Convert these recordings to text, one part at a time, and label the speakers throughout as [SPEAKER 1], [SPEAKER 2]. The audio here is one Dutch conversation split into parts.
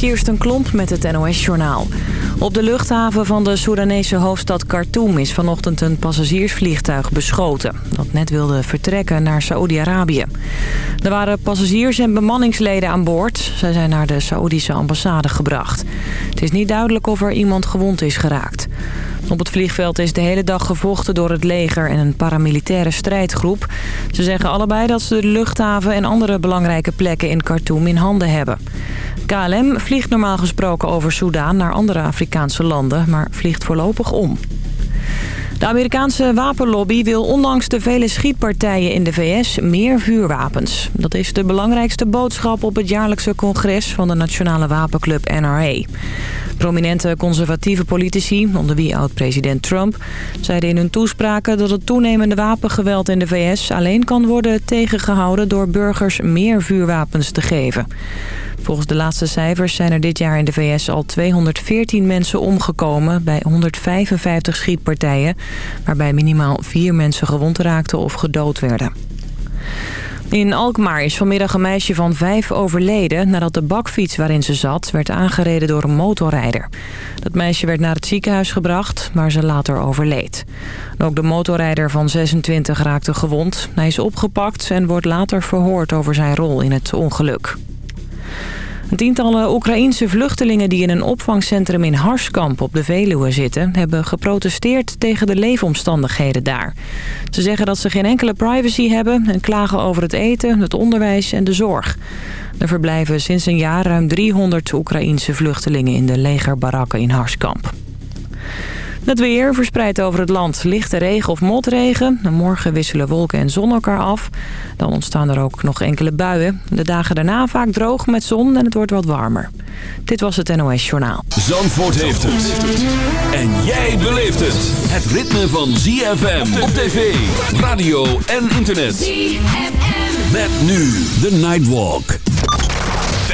[SPEAKER 1] Kirsten Klomp met het NOS-journaal. Op de luchthaven van de Soedanese hoofdstad Khartoum is vanochtend een passagiersvliegtuig beschoten. Dat net wilde vertrekken naar Saoedi-Arabië. Er waren passagiers en bemanningsleden aan boord. Zij zijn naar de Saoedische ambassade gebracht. Het is niet duidelijk of er iemand gewond is geraakt. Op het vliegveld is de hele dag gevochten door het leger en een paramilitaire strijdgroep. Ze zeggen allebei dat ze de luchthaven en andere belangrijke plekken in Khartoum in handen hebben. KLM vliegt normaal gesproken over Soudaan naar andere Afrikaanse landen, maar vliegt voorlopig om. De Amerikaanse wapenlobby wil ondanks de vele schietpartijen in de VS meer vuurwapens. Dat is de belangrijkste boodschap op het jaarlijkse congres van de Nationale Wapenclub NRA. Prominente conservatieve politici, onder wie oud-president Trump... zeiden in hun toespraken dat het toenemende wapengeweld in de VS... alleen kan worden tegengehouden door burgers meer vuurwapens te geven. Volgens de laatste cijfers zijn er dit jaar in de VS al 214 mensen omgekomen... bij 155 schietpartijen, waarbij minimaal vier mensen gewond raakten of gedood werden. In Alkmaar is vanmiddag een meisje van vijf overleden... nadat de bakfiets waarin ze zat werd aangereden door een motorrijder. Dat meisje werd naar het ziekenhuis gebracht, waar ze later overleed. Ook de motorrijder van 26 raakte gewond. Hij is opgepakt en wordt later verhoord over zijn rol in het ongeluk. Tientallen Oekraïense vluchtelingen die in een opvangcentrum in Harskamp op de Veluwe zitten... hebben geprotesteerd tegen de leefomstandigheden daar. Ze zeggen dat ze geen enkele privacy hebben en klagen over het eten, het onderwijs en de zorg. Er verblijven sinds een jaar ruim 300 Oekraïense vluchtelingen in de legerbarakken in Harskamp. Het weer verspreidt over het land lichte regen of motregen. Morgen wisselen wolken en zon elkaar af. Dan ontstaan er ook nog enkele buien. De dagen daarna vaak droog met zon en het wordt wat warmer. Dit was het NOS Journaal.
[SPEAKER 2] Zandvoort heeft het. En jij beleeft het. Het ritme van ZFM op tv, radio en internet. ZFM. Met nu de Nightwalk.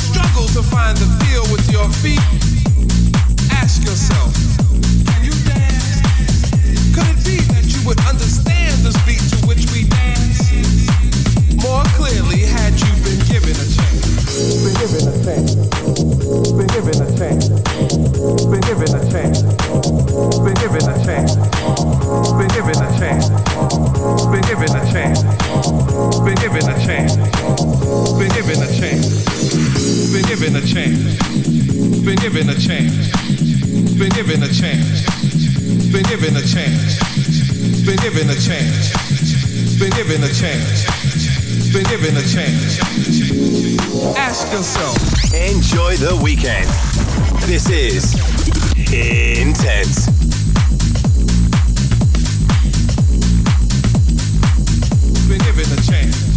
[SPEAKER 3] struggle to find the
[SPEAKER 4] feel with your feet. chance. Been given a chance. Been given a chance. Been given a chance. Been given a chance. Been given a chance.
[SPEAKER 2] Been given a chance. Ask yourself. Enjoy
[SPEAKER 3] the weekend.
[SPEAKER 5] This is intense.
[SPEAKER 3] Been given a chance.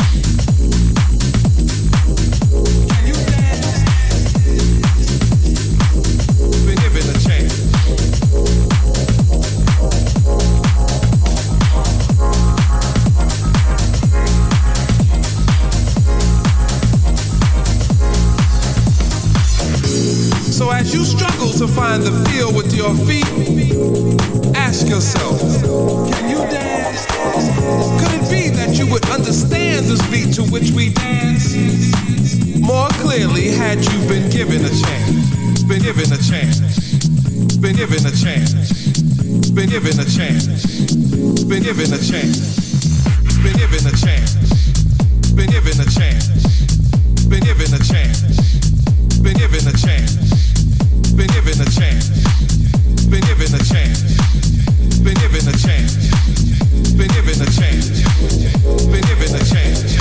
[SPEAKER 3] find the
[SPEAKER 4] feel with your feet, ask yourself, can you dance? Could it be that you would understand the beat to which we dance more clearly had you been given a chance? been given a chance? Been given a chance.
[SPEAKER 5] Been given a chance. Been
[SPEAKER 6] given a chance. Been given a chance. Been given a chance. Been given a chance. Been given a chance. Been given a chance been given a chance. Been given a
[SPEAKER 2] chance. Been given a chance. Been given a chance. Been given a
[SPEAKER 7] chance.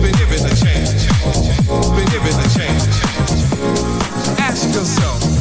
[SPEAKER 7] Been given a chance. Been
[SPEAKER 8] given a chance. Ask yourself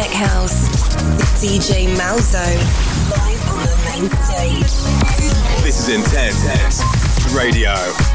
[SPEAKER 8] Tech House. DJ Malzo. Live on the main stage.
[SPEAKER 9] This is Intense Radio.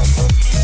[SPEAKER 9] Oh,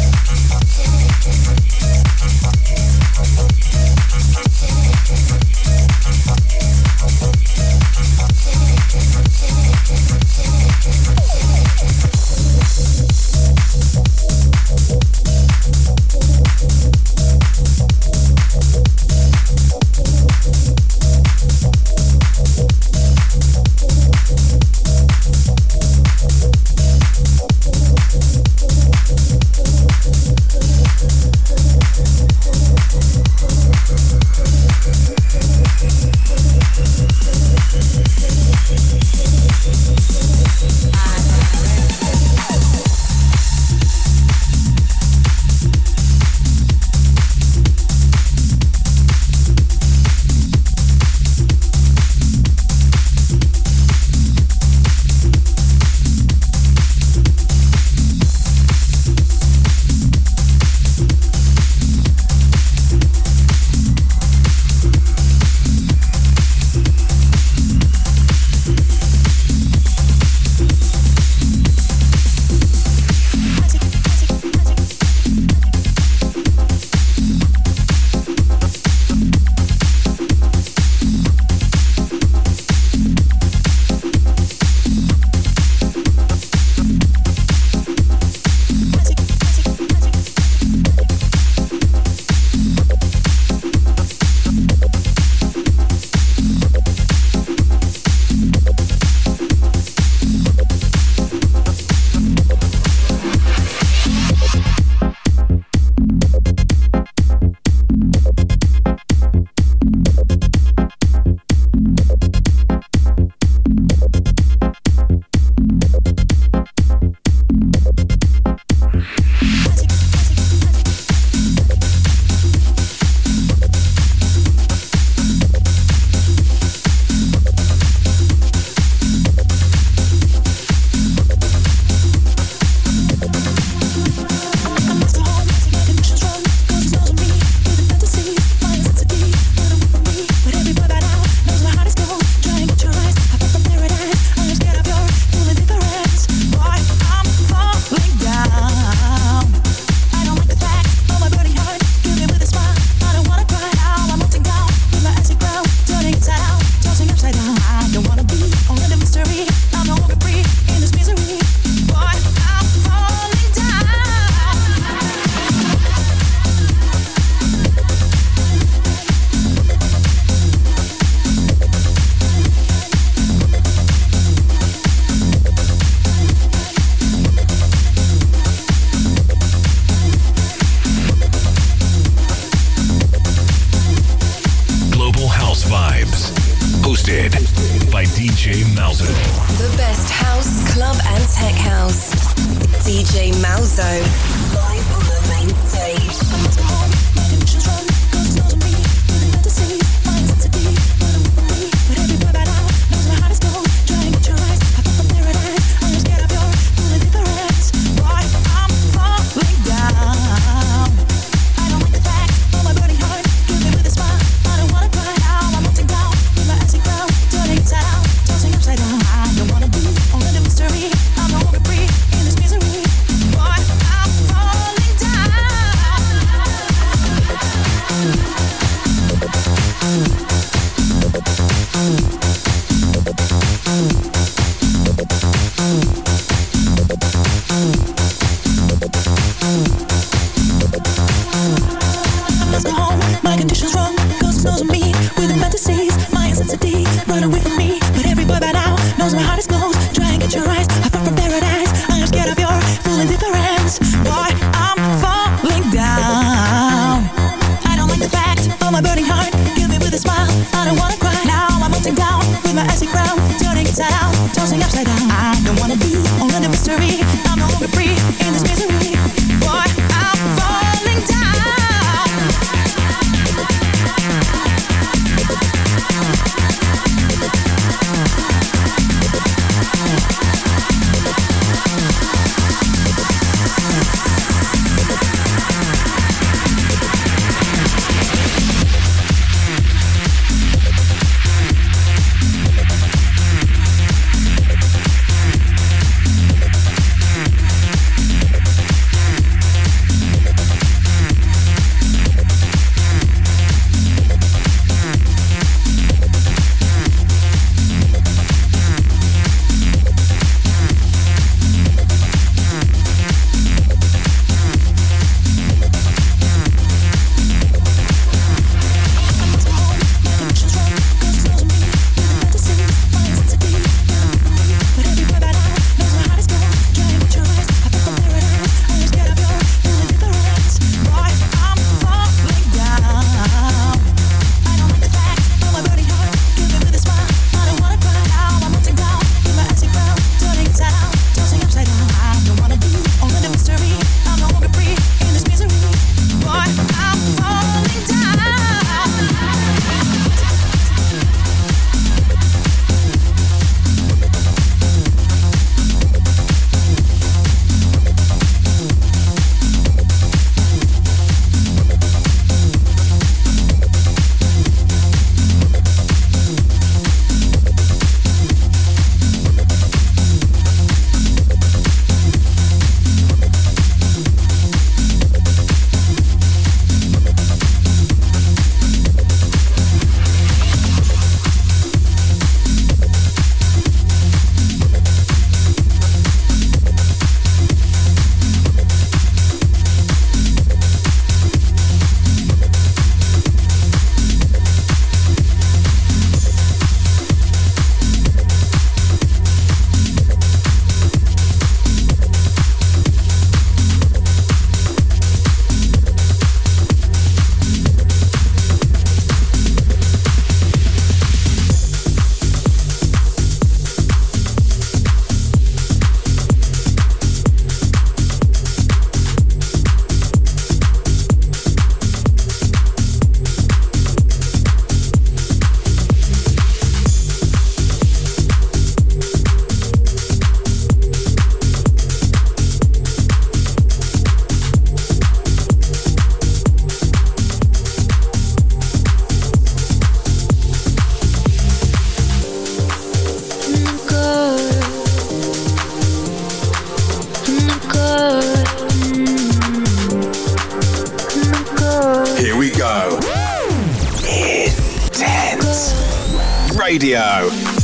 [SPEAKER 9] Radio.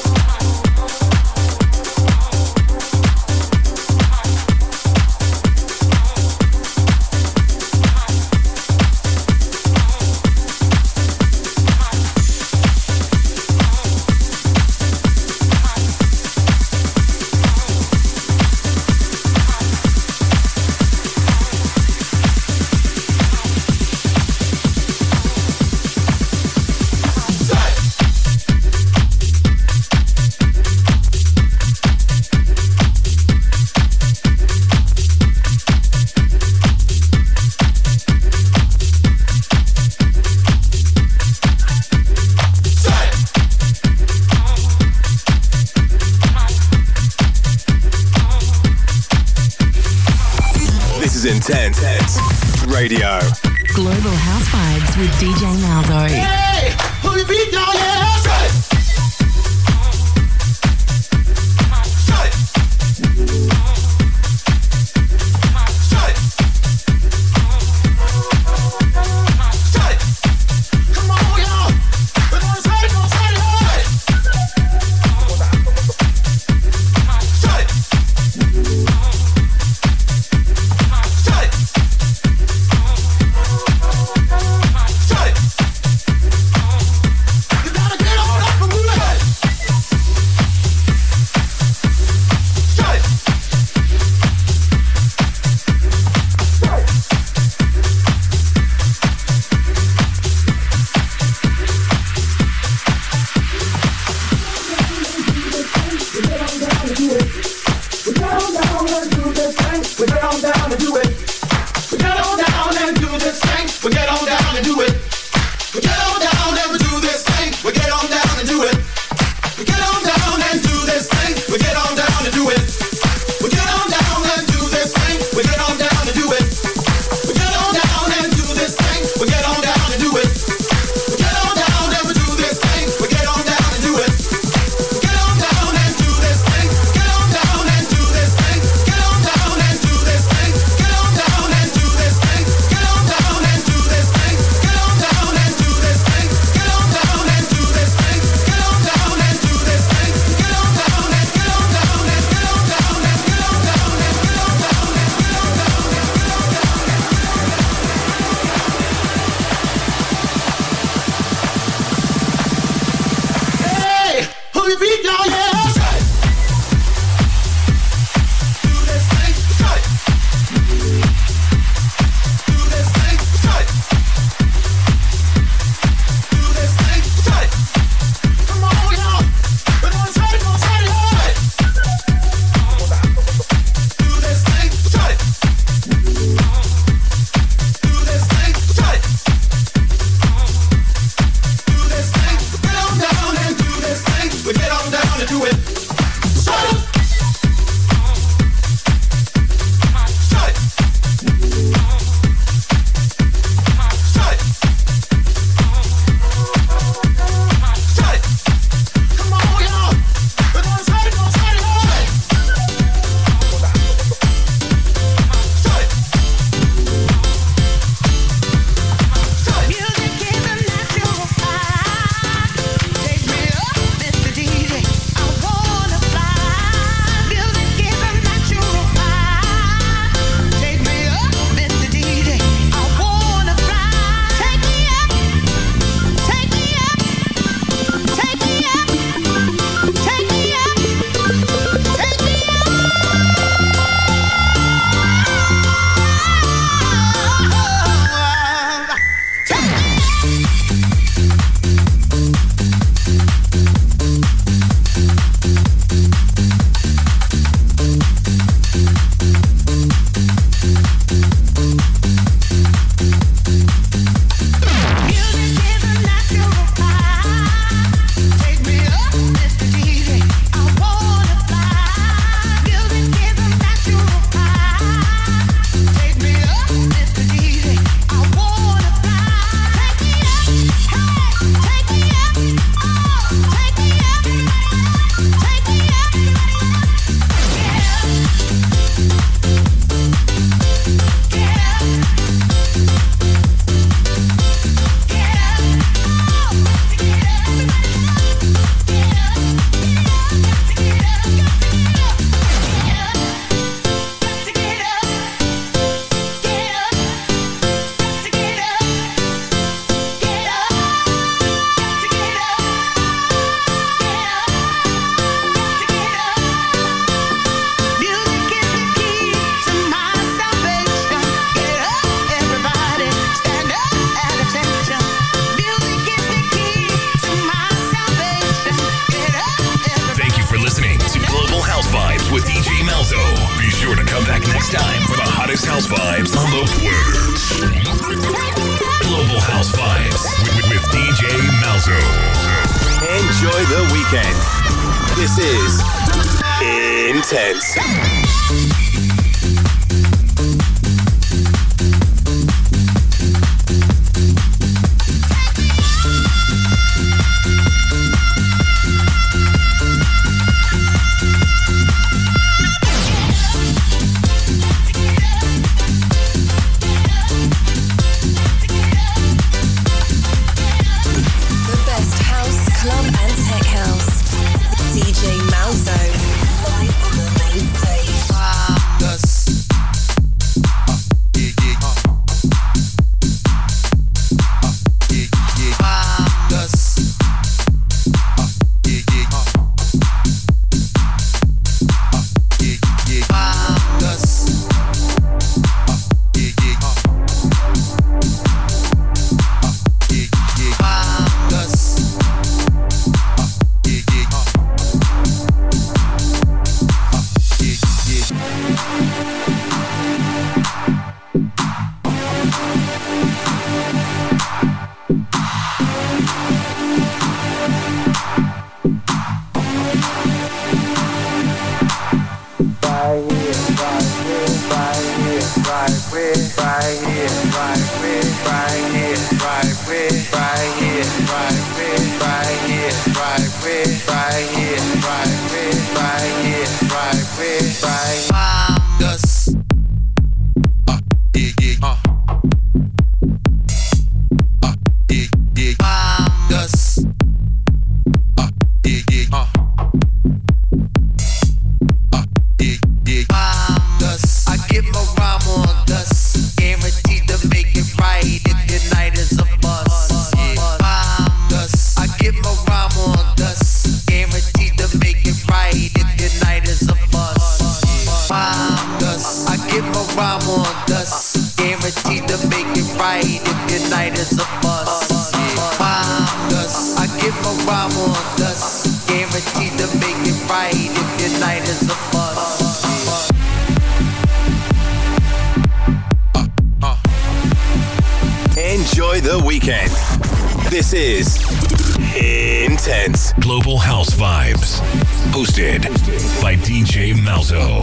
[SPEAKER 7] Bye. Is Intense
[SPEAKER 2] Global House Vibes, hosted by DJ Malzo.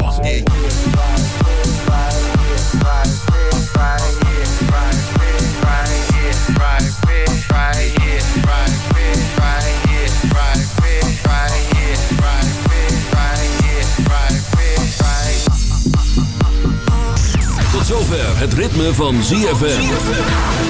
[SPEAKER 10] Tot zover het ritme van ZFM.